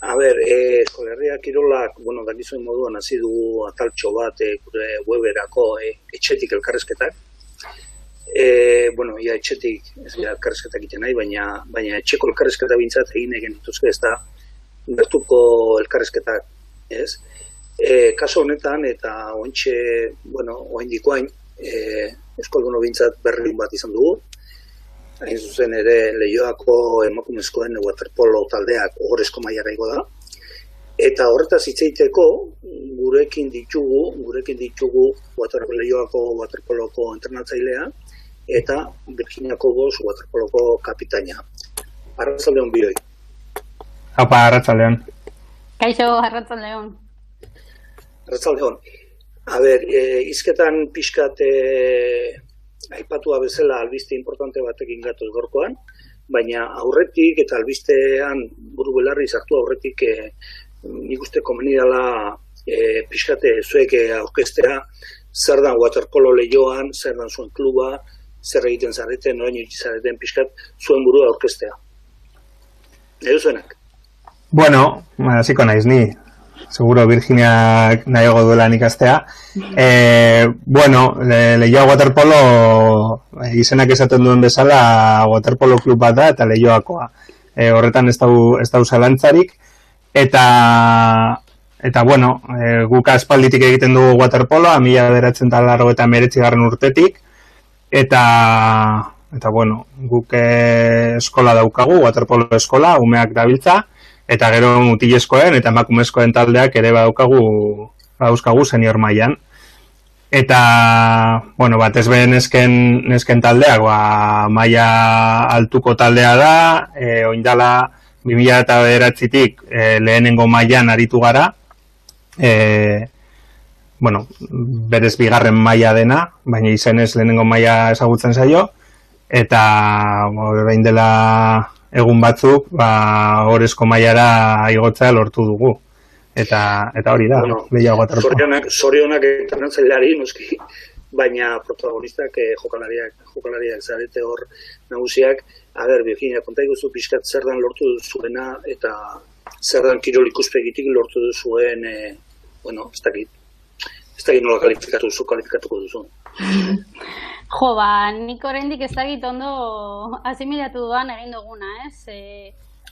A ber, e, eskolerria kirolak, bueno, dakizuen moduan hasi du ataltxo bat e, gure weberako e, etxetik elkarrezketak. E, bueno, ia etxetik ez ja elkarrezketak egiten nahi, baina, baina etxeko elkarrezketa bintzat egin egin dituzke ez da bertuko elkarrezketak, ez? E, kaso honetan, eta ointxe, bueno, oain dikoain, e, eskolgono bintzat berriun bat izan dugu, hain zuzen ere lehioako emakumezkoen waterpolo taldeak ogorezko maiara da. Eta horretaz hitzeiteko gurekin ditugu, gurekin ditugu water, lehioako waterpoloko entrenatzailea eta Virginiako goz waterpoloko kapitaina. Arratzaldeon bihoi. Haupa, arratzaldeon. Kaixo, arratzaldeon. Arratzaldeon. A ber, e, izketan pixkat e, aipatua bezala albiste importante batekin gatoz gorkoan, baina aurretik eta albistean buru belarri zartu aurretik e, nik uste komenidala e, eh, pixkate zuek eh, aurkestea zer dan waterpolo lehioan, zer dan zuen kluba, zer egiten zareten, noraino zareten pixkat zuen burua aurkestea. Edo zuenak? Bueno, hasiko naiz ni seguro Virginia nahiago duela ikastea. E, bueno, le, leioa waterpolo eh, izenak esaten duen bezala waterpolo klub bat da eta leioakoa. E, horretan ez dau, ez dau zalantzarik. Eta, eta bueno, e, guk aspalditik egiten dugu waterpolo, amila beratzen talarro eta meretzi garren urtetik. Eta, eta bueno, guk eskola daukagu, waterpolo eskola, umeak dabiltza eta gero mutilezkoen eta emakumezkoen taldeak ere badaukagu badauzkagu senior mailan. Eta, bueno, bat ez behen nesken, nesken taldeak, ba, maia altuko taldea da, e, oindala 2000 eta beratzitik e, lehenengo mailan aritu gara, e, bueno, berez bigarren maila dena, baina izenez lehenengo maila ezagutzen zaio, eta, orain dela egun batzuk ba orezko mailara igotzea lortu dugu. Eta eta hori da bueno, sorionak sorionak entrenatzaileari noski baina protagonistak eh, jokalariak jokalariak zarete hor nagusiak. A ber Virginia konta iguzu pizkat zer dan lortu zuena eta zer dan kirol ikuspegitik lortu duzuen eh, bueno ez dakit. Ez dakit nola kalifikatu zu kalifikatuko duzu Jo, ba, nik oraindik ez dakit ondo asimilatu duan egin duguna, ez? E,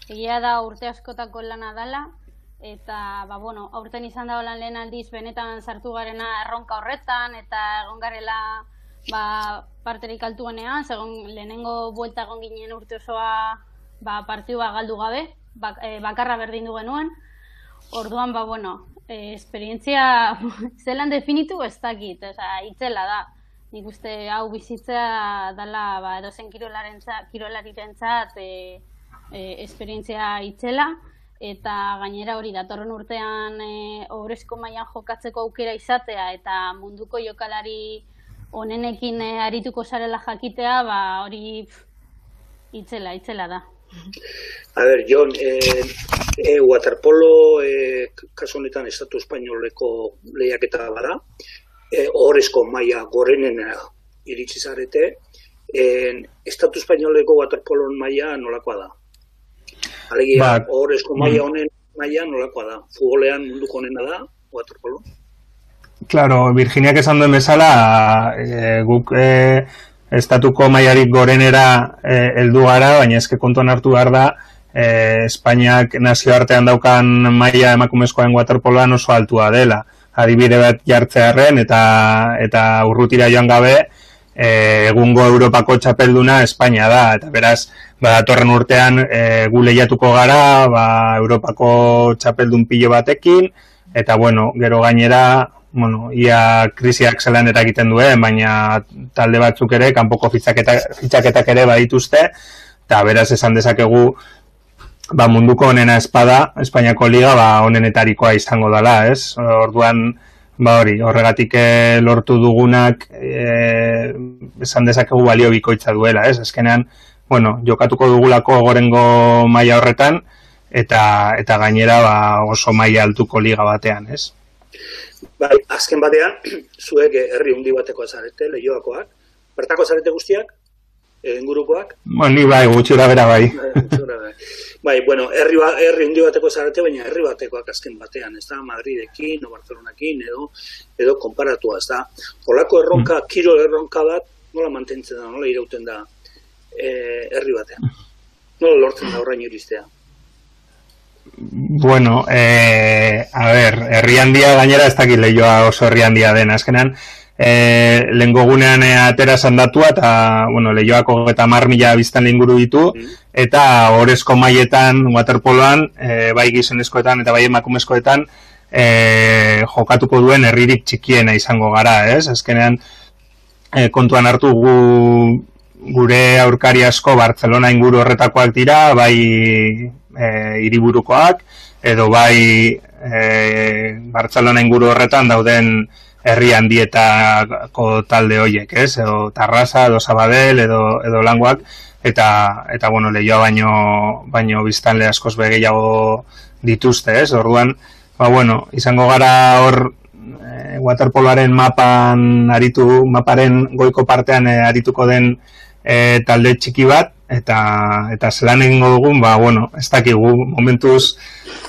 egia da urte askotako lana dala, eta, ba, bueno, aurten izan da holan lehen aldiz benetan sartu garena erronka horretan, eta egon garela, ba, parterik altu genean, segon lehenengo buelta egon ginen urte osoa, ba, partiua galdu gabe, bak, e, bakarra berdin du genuen, orduan, ba, bueno, e, esperientzia zelan definitu ez dakit, oza, itzela da nik uste hau bizitzea dala ba, edozen kirolariren zat e, e, esperientzia itzela eta gainera hori datorren urtean e, obrezko mailan jokatzeko aukera izatea eta munduko jokalari onenekin e, arituko zarela jakitea ba, hori itzela, itzela da. A ber, Jon, e, e, waterpolo e, kasu honetan estatu espainoleko lehiaketa bada, e, horrezko maia gorenena iritsi zarete, en, Estatu Espainoleko waterpolon maia nolakoa da? Alegia, ba, horrezko mm. maia honen maia nolakoa da? Futbolean munduko honena da, waterpolo? Claro, Virginia que esan duen bezala, e, guk e, estatuko maiarik gorenera e, heldu gara, baina eske kontuan hartu behar da, e, Espainiak nazioartean daukan maia emakumezkoen waterpoloan oso altua dela adibide bat jartzearen eta eta urrutira joan gabe e, egungo Europako txapelduna Espainia da. Eta beraz ba datorren urtean e, gu lehiatuko gara ba, Europako txapeldun pilo batekin eta bueno gero gainera bueno, ia krisiak zelan egiten duen, baina talde batzuk ere, kanpoko fitxaketak ere badituzte, eta beraz esan dezakegu ba, munduko honena espada, Espainiako liga, ba, honenetarikoa izango dela, ez? Orduan, ba hori, horregatik eh, lortu dugunak e, esan dezakegu balio bikoitza duela, ez? Ezkenean, bueno, jokatuko dugulako gorengo maila horretan, eta eta gainera ba, oso maila altuko liga batean, ez? Bai, azken batean, zuek herri hundi bateko zarete, lehioakoak, bertako zarete guztiak, ingurukoak. Ba, ni bai, gutxura bera bai. bai, bueno, herri, ba, herri hundi bateko zarete, baina herri batekoak azken batean, ez da, Madridekin, o Barcelonakin, edo, edo konparatua, ez da. Holako erronka, mm. kiro erronka bat, nola mantentzen da, nola irauten da e, herri batean. Nola lortzen da horrein iristea. Bueno, eh, a ver, herri handia gainera ez dakit lehioa oso herri handia den, azkenan, e, lehenko gunean e, atera sandatua eta, bueno, lehioako eta marmila biztan inguru ditu, eta horrezko maietan, waterpoloan, e, bai gizonezkoetan eta bai emakumezkoetan, e, jokatuko duen herririk txikiena izango gara, ez? Azkenean, e, kontuan hartu gu, gure aurkari asko Barcelona inguru horretakoak dira, bai e, iriburukoak, edo bai e, Barcelona inguru horretan dauden herri handietako talde hoiek, ez? Edo Tarrasa, edo Sabadell, edo, edo Languak, eta, eta bueno, lehioa baino, baino biztanle askoz begeiago dituzte, ez? Orduan, ba, bueno, izango gara hor e, waterpoloaren mapan aritu, maparen goiko partean e, arituko den e, talde txiki bat, eta eta zelan egingo dugun, ba, bueno, ez dakigu, momentuz,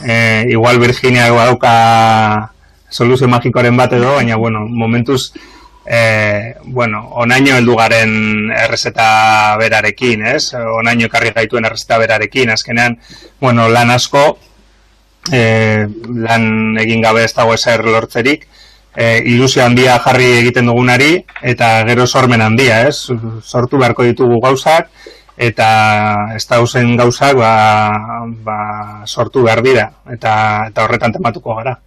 e, igual Virginia badauka soluzio magikoaren bat edo, baina, bueno, momentuz, e, bueno, onaino heldu garen errezeta berarekin, ez? Onaino ekarri gaituen errezeta berarekin, azkenean, bueno, lan asko, e, lan egin gabe ez dago ezer lortzerik, e, ilusio handia jarri egiten dugunari, eta gero sormen handia, ez? Sortu beharko ditugu gauzak, eta ez da gauzak ba, ba, sortu behar dira, eta, eta horretan tematuko gara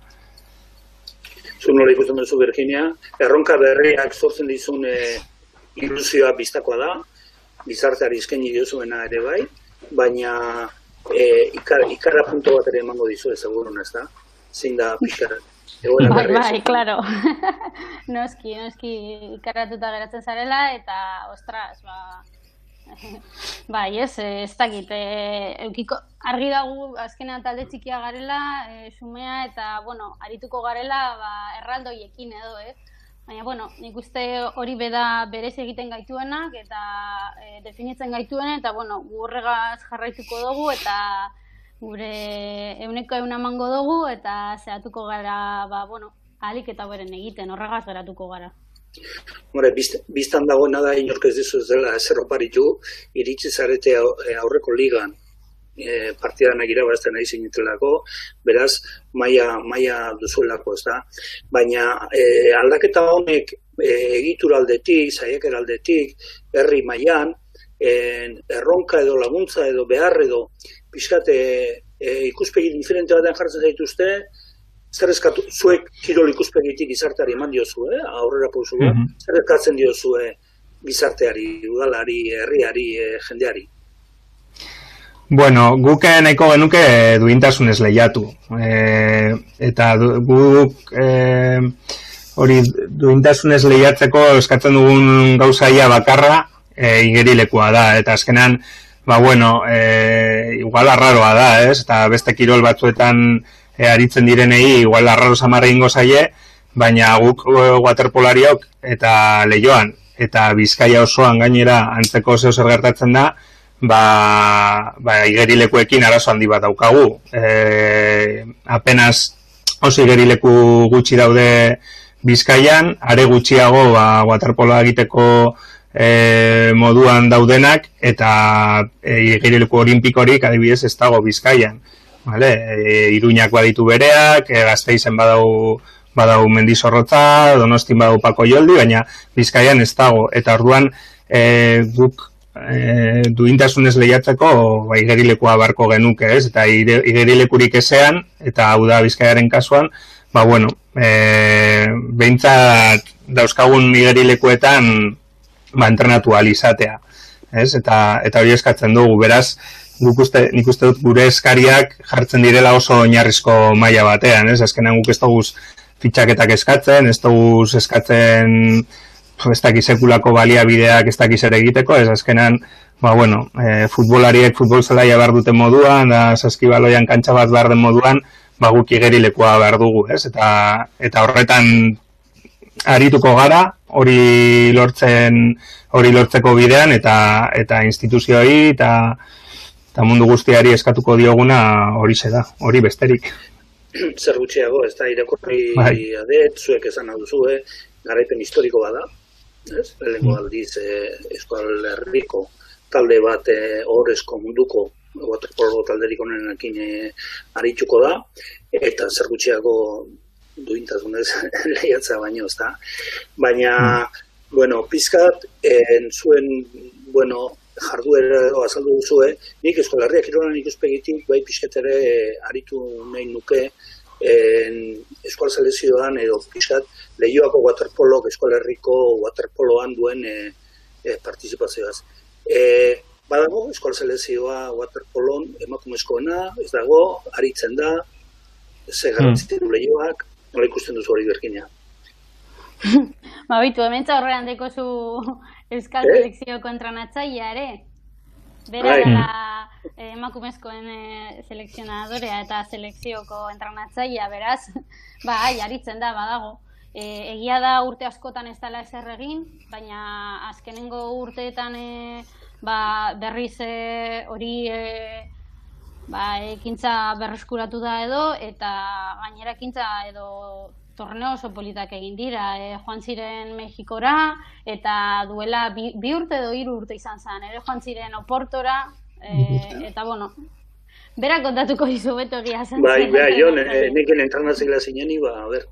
zu nola ikusten duzu Virginia, erronka berriak sortzen dizun e, ilusioa biztakoa da, bizarteari eskaini diozuena ere bai, baina e, ikara, ikara punto bat ere emango dizu ez ez da? Zein da pixkara? Bai, bai, klaro. noski, noski ikaratuta geratzen zarela eta, ostras, ba, bai, ez, eh, ez dakit, e, eukiko, argi dago azkena talde txikia garela, e, sumea eta, bueno, arituko garela, ba, erraldoiekin edo, ez? Baina, bueno, nik uste hori beda berez egiten gaituenak eta e, definitzen gaituen eta, bueno, gurregaz jarraituko dugu eta gure euneko euna mango dugu eta zehatuko gara, ba, bueno, alik eta beren egiten, horregaz geratuko gara. Hore, biztan dagoena da inork ez dizu dela zer oparitu, iritsi zarete eh, aurreko ligan e, partidan egira bazten nahi zinetelako, beraz, maia, maia duzuelako, ez da. Baina e, aldaketa honek e, egitur aldetik, zaiak eraldetik, herri maian, e, erronka edo laguntza edo behar edo, pixkat, e, ikuspegi diferente batean jartzen zaituzte, zer eskatu, zuek kirol ikuspegitik gizarteari eman diozu, eh? aurrera pauzu, mm -hmm. zer eskatzen diozu gizarteari, udalari, herriari, eh, jendeari? Bueno, guk nahiko genuke duintasunez lehiatu. E, eta du, guk e, hori duintasunez lehiatzeko eskatzen dugun gauzaia bakarra e, igerilekoa da. Eta azkenan, ba bueno, e, igual arraroa da, ez? Eta beste kirol batzuetan e, aritzen direnei igual arraro samarra ingo zaie, baina guk e, waterpolariok eta leioan eta bizkaia osoan gainera antzeko zeo zer gertatzen da, ba, ba igerilekuekin arazo handi bat daukagu. E, apenas oso igerileku gutxi daude bizkaian, are gutxiago ba, waterpoloa egiteko e, moduan daudenak, eta e, igerileku olimpikorik adibidez ez dago bizkaian vale? E, Iruñak baditu bereak, e, Gasteizen badau badau Mendizorrotza, Donostin badau Pako Joldi, baina Bizkaian ez dago eta orduan e, guk e, duintasunez lehiatzeko ba, igerilekoa barko genuke, ez? Eta igerilekurik ezean, eta hau da Bizkaiaren kasuan, ba, bueno, e, behintzat dauzkagun igerilekuetan ba, entrenatu alizatea, ez? Eta, eta hori eskatzen dugu, beraz, guk uste, nik uste dut gure eskariak jartzen direla oso oinarrizko maila batean, ez? Azkenean guk ez dugu fitxaketak eskatzen, ez dugu eskatzen ez dakiz sekulako baliabideak ez dakiz ere egiteko, ez azkenean, ba, bueno, e, futbolariek futbol zelaia behar duten moduan, da saskibaloian kantxa bat behar den moduan, ba, guk igerilekoa behar dugu, ez? Eta, eta horretan arituko gara hori lortzen hori lortzeko bidean eta eta instituzioei eta eta mundu guztiari eskatuko dioguna hori da, hori besterik. Zer gutxiago, ez da irakurri bai. adet, zuek esan hau zue, garaipen historiko bada, ez? Lehenko mm. aldiz eh, eskual herriko talde bat eh, horrezko munduko waterpolo talderik honenekin eh, arituko da, eta zer gutxiago duintasunez lehiatza baino, ez da. Baina, mm. bueno, pizkat, en zuen, bueno, jarduera azaldu duzue, nik eskolarriak ironan ikuspegitik, bai pixetere eh, aritu nahi nuke, en eskual selezioan edo pixat lehioako waterpolo, eskolarriko waterpoloan duen e, e, partizipazioaz. E, badago, eskual selezioa waterpolon emakumezkoena, ez dago, aritzen da, ze garantzitzen mm. lehioak, nola ikusten duzu hori berkina. ba, bitu, hemen horrean deko zu Euskal eh? Selekzio kontranatzaia ere. Bera bai. dela eh, emakumezkoen eh, selekzionadorea eta selekzioko entranatzaia, beraz, ba, aritzen da, badago. E, egia da urte askotan ez dela ezer egin, baina azkenengo urteetan e, ba, berriz e, hori e, ba, ekintza berreskuratu da edo, eta gainera ekintza edo torneo oso politak egin dira. E, joan ziren Mexikora, eta duela bi, bi urte edo hiru urte izan zen, ere joan ziren Oportora, e, eta bueno, Bera kontatuko dizu beto egia zen. Bai, bai, jo, nekin entranazila zineni, ba, a ber.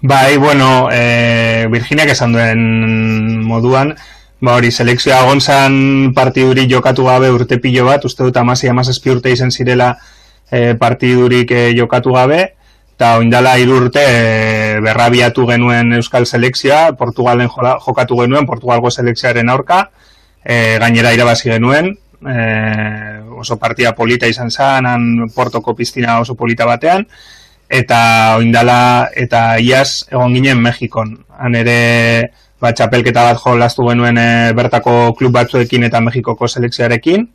Bai, bueno, e, Virginia esan duen moduan, ba hori, selekzioa gonzan partiduri jokatu gabe urte pilo bat, uste dut amasi amazazpi urte izen zirela e, partidurik e, jokatu gabe, eta oindala irurte e, berrabiatu genuen Euskal Selekzioa, Portugalen jokatu genuen, Portugalgo Selekzioaren aurka, e, gainera irabazi genuen, e, oso partia polita izan zen, han Portoko piztina oso polita batean, eta oindala, eta iaz egon ginen Mexikon. Han ere, ba, txapelketa bat jo lastu genuen e, bertako klub batzuekin eta Mexikoko selekzioarekin,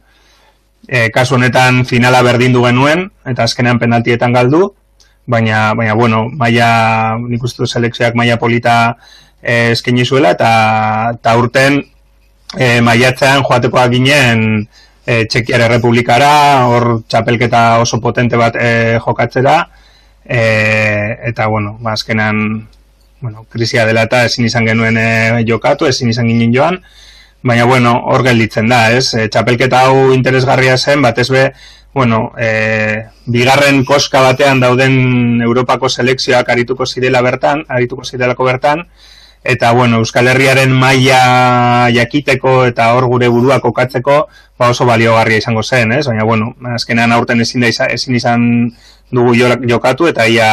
e, kasu honetan finala berdindu genuen, eta azkenean penaltietan galdu, baina, baina bueno, maia, nik uste selekzioak maia polita eh, eskaini zuela, eta, eta urten eh, maiatzean joatekoak ginen eh, Txekiare Republikara, hor txapelketa oso potente bat eh, jokatzera, eh, eta bueno, ba, azkenan, bueno, krisia dela eta ezin izan genuen eh, jokatu, ezin izan ginen joan, baina bueno, hor gelditzen da, ez? E, txapelketa hau interesgarria zen, batez be, bueno, e, bigarren koska batean dauden Europako selekzioak arituko zirela bertan, arituko zirelako bertan, eta bueno, Euskal Herriaren maila jakiteko eta hor gure burua kokatzeko ba oso baliogarria izango zen, ez? Baina bueno, azkenean aurten ezin da ezin izan dugu jokatu eta ia,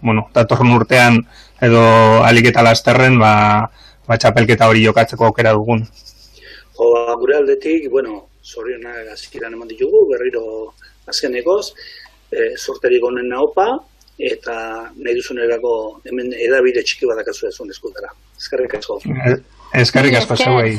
bueno, datorren urtean edo alik eta lasterren ba, ba txapelketa hori jokatzeko aukera dugun. Jo, ba, gure aldetik, bueno, zorionak azkiran eman ditugu, berriro azkenekoz, e, sorterik onen naopa, eta nahi duzunerako hemen edabide txiki badakazu ezun eskutara. Eskarrik asko. Eskarrik asko, zauei.